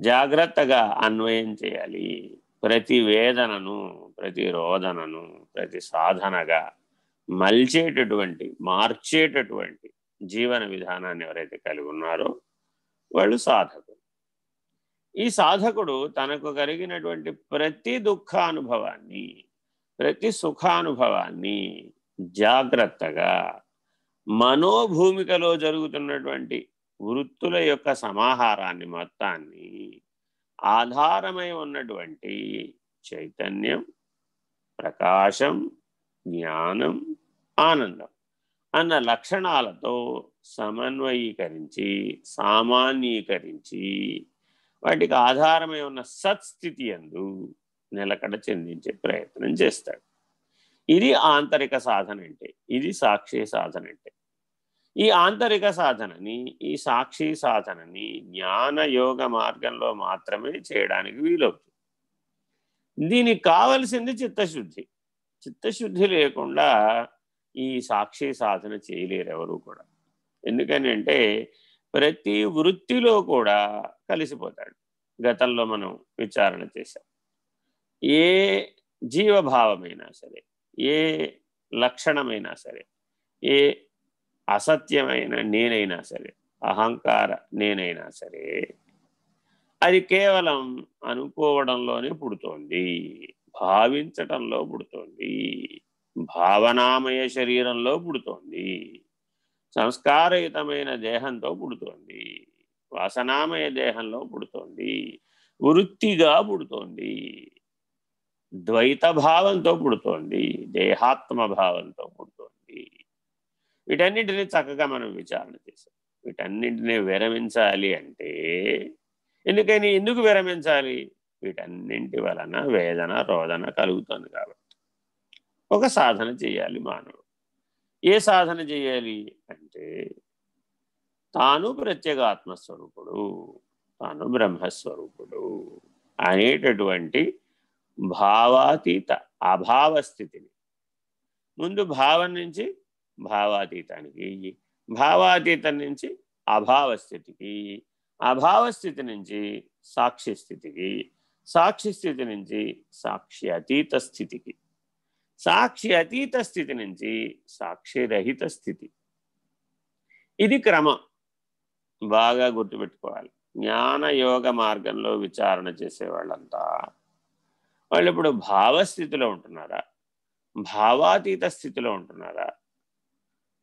జాగ్రత్తగా అన్వయం చేయాలి. ప్రతి వేదనను ప్రతి రోదనను ప్రతి సాధనగా మలిచేటటువంటి మార్చేటటువంటి జీవన విధానాన్ని ఎవరైతే కలిగి ఉన్నారో వాళ్ళు సాధకుడు ఈ సాధకుడు తనకు కలిగినటువంటి ప్రతి దుఃఖానుభవాన్ని ప్రతి సుఖానుభవాన్ని జాగ్రత్తగా మనోభూమికలో జరుగుతున్నటువంటి వృత్తుల యొక్క సమాహారాన్ని మొత్తాన్ని ఆధారమై ఉన్నటువంటి చైతన్యం ప్రకాశం జ్ఞానం ఆనందం అన్న లక్షణాలతో సమన్వయీకరించి సామాన్యీకరించి వాటికి ఆధారమై ఉన్న సత్స్థితి ఎందు నిలకడ చెందించే ప్రయత్నం చేస్తాడు. ఇది ఆంతరిక సాధన అంటే ఇది సాక్షి సాధన అంటే. ఈ ఆంతరిక సాధనని ఈ సాక్షి సాధనని జ్ఞాన యోగ మార్గంలో మాత్రమే చేయడానికి వీలవుతుంది. దీనికి కావలసింది చిత్తశుద్ధి. చిత్తశుద్ధి లేకుండా ఈ సాక్షి సాధన చేయలేరు ఎవరు కూడా. ఎందుకని అంటే ప్రతి వృత్తిలో కూడా కలిసిపోతాడు. గతంలో మనం విచారణ చేశాం. ఏ జీవభావమైనా సరే ఏ లక్షణమైనా సరే ఏ అసత్యమైన నేనైనా సరే అహంకార నేనైనా సరే అది కేవలం అనుకోవడంలోనే పుడుతోంది భావించటంలో పుడుతోంది భావనామయ శరీరంలో పుడుతోంది సంస్కారయుతమైన దేహంతో పుడుతోంది వాసనామయ దేహంలో పుడుతోంది వృత్తిగా పుడుతోంది ద్వైత భావంతో పుడుతోంది దేహాత్మ భావంతో వీటన్నింటినీ చక్కగా మనం విచారణ చేసాం వీటన్నింటినీ విరమించాలి అంటే ఎందుకని? ఎందుకు విరమించాలి? వీటన్నింటి వలన వేదన రోదన కలుగుతుంది కాబట్టి. ఒక సాధన చేయాలి మానవుడు. ఏ సాధన చేయాలి అంటే తాను ప్రత్యేక ఆత్మస్వరూపుడు తాను బ్రహ్మస్వరూపుడు అనేటటువంటి భావాతీత అభావ స్థితిని ముందు భావం నుంచి భావాతీతానికి భావాతీతం నుంచి అభావస్థితికి అభావస్థితి నుంచి సాక్షి స్థితికి సాక్షి స్థితి నుంచి సాక్షి అతీత స్థితికి సాక్షి అతీత స్థితి నుంచి సాక్షి రహిత స్థితి. ఇది క్రమం. బాగా గుర్తుపెట్టుకోవాలి. జ్ఞాన యోగ మార్గంలో విచారణ చేసే వాళ్ళంతా వాళ్ళు ఇప్పుడు భావస్థితిలో ఉంటున్నారా? భావాతీత స్థితిలో ఉంటున్నారా?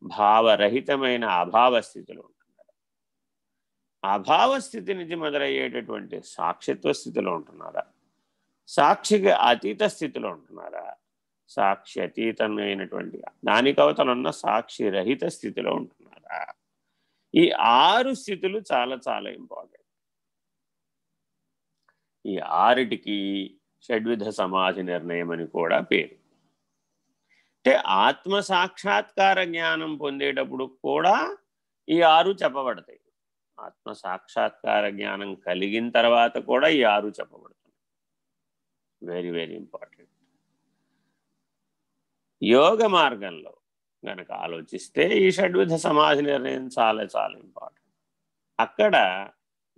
భావరహితమైన అభావ స్థితిలో ఉంటున్నారా. అభావ స్థితి నుంచి మొదలయ్యేటటువంటి సాక్షిత్వ స్థితిలో ఉంటున్నారా? సాక్షికి అతీత స్థితిలో ఉంటున్నారా? సాక్షి అతీతమైనటువంటి దానికి అవతల ఉన్న సాక్షి రహిత స్థితిలో ఉంటున్నారా? ఈ ఆరు స్థితులు చాలా చాలా ఇంపార్టెంట్. ఈ ఆరిటికి షడ్విధ సమాధి నిర్ణయం అని కూడా పేరు. అంటే ఆత్మ సాక్షాత్కార జ్ఞానం పొందేటప్పుడు కూడా ఈ ఆరు చెప్పబడతాయి. ఆత్మ సాక్షాత్కార జ్ఞానం కలిగిన తర్వాత కూడా ఈ ఆరు చెప్పబడుతుంది. వెరీ వెరీ ఇంపార్టెంట్ యోగ మార్గంలో గనక ఆలోచిస్తే ఈ షడ్విధ సమాధి నిర్ణయం చాలా చాలా ఇంపార్టెంట్ అక్కడ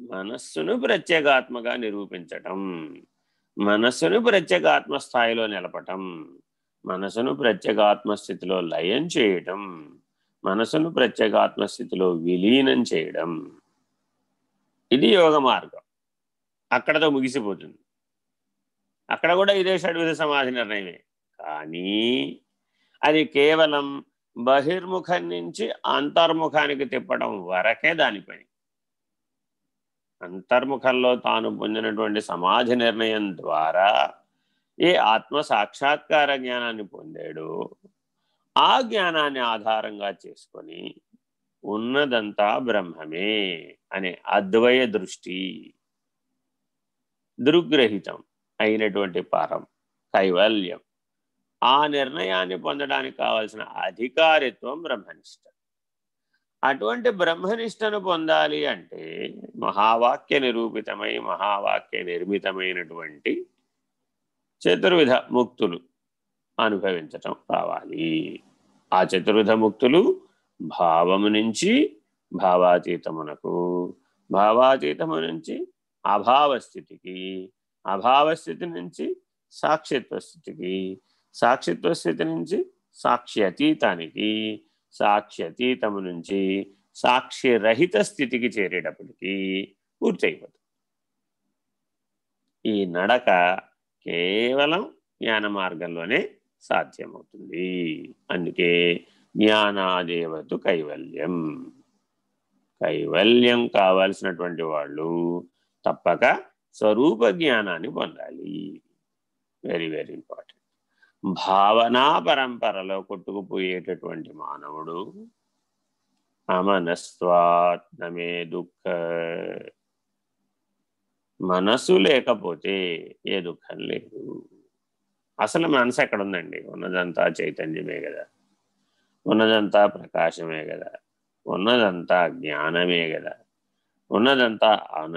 మనస్సును ప్రత్యేగాత్మగా నిరూపించటం మనస్సును ప్రత్యేగాత్మ స్థాయిలో నిలపటం మనసును ప్రత్యేగాత్మస్థితిలో లయం చేయడం మనసును ప్రత్యేగాత్మస్థితిలో విలీనం చేయడం. ఇది యోగ మార్గం. అక్కడతో ముగిసిపోతుంది. అక్కడ కూడా ఇదే షడ్విధ సమాధి నిర్ణయమే. కానీ అది కేవలం బహిర్ముఖం నుంచి అంతర్ముఖానికి తిప్పడం వరకే దాని పని. అంతర్ముఖంలో తాను పొందినటువంటి సమాధి నిర్ణయం ద్వారా ఏ ఆత్మ సాక్షాత్కార జ్ఞానాన్ని పొందాడో? ఆ జ్ఞానాన్ని ఆధారంగా చేసుకొని ఉన్నదంతా బ్రహ్మమే అనే అద్వయ దృష్టి దృగ్రహితం అయినటువంటి పరం కైవల్యం. ఆ నిర్ణయాన్ని పొందడానికి కావలసిన అధికారిత్వం బ్రహ్మనిష్ట. అటువంటి బ్రహ్మనిష్టను పొందాలి అంటే మహావాక్య నిరూపితమై మహావాక్య నిర్మితమైనటువంటి చతుర్విధ ముక్తులు అనుభవించటం కావాలి. ఆ చతుర్విధ ముక్తులు భావము నుంచి భావాతీతమునకు భావాతీతము నుంచి అభావస్థితికి అభావస్థితి నుంచి సాక్షిత్వ స్థితికి సాక్షిత్వ స్థితి నుంచి సాక్షి అతీతానికి సాక్షి అతీతము నుంచి సాక్షి రహిత స్థితికి చేరేటప్పటికీ పూర్తయిపోతుంది. ఈ నడక కేవలం జ్ఞాన మార్గంలోనే సాధ్యమవుతుంది. అందుకే జ్ఞానాదేవతు కైవల్యం. కైవల్యం కావాల్సినటువంటి వాళ్ళు తప్పక స్వరూప జ్ఞానాన్ని పొందాలి. వెరీ వెరీ ఇంపార్టెంట్ భావనా పరంపరలో కొట్టుకుపోయేటటువంటి మానవుడు అమనస్వాత్మే దుఃఖ. మనసు లేకపోతే ఏ దుఃఖం లేదు. అసలు మనసు ఎక్కడ ఉందండి ఉన్నదంతా చైతన్యమే కదా. ఉన్నదంతా ప్రకాశమే కదా. ఉన్నదంతా జ్ఞానమే కదా. ఉన్నదంతా ఆనంద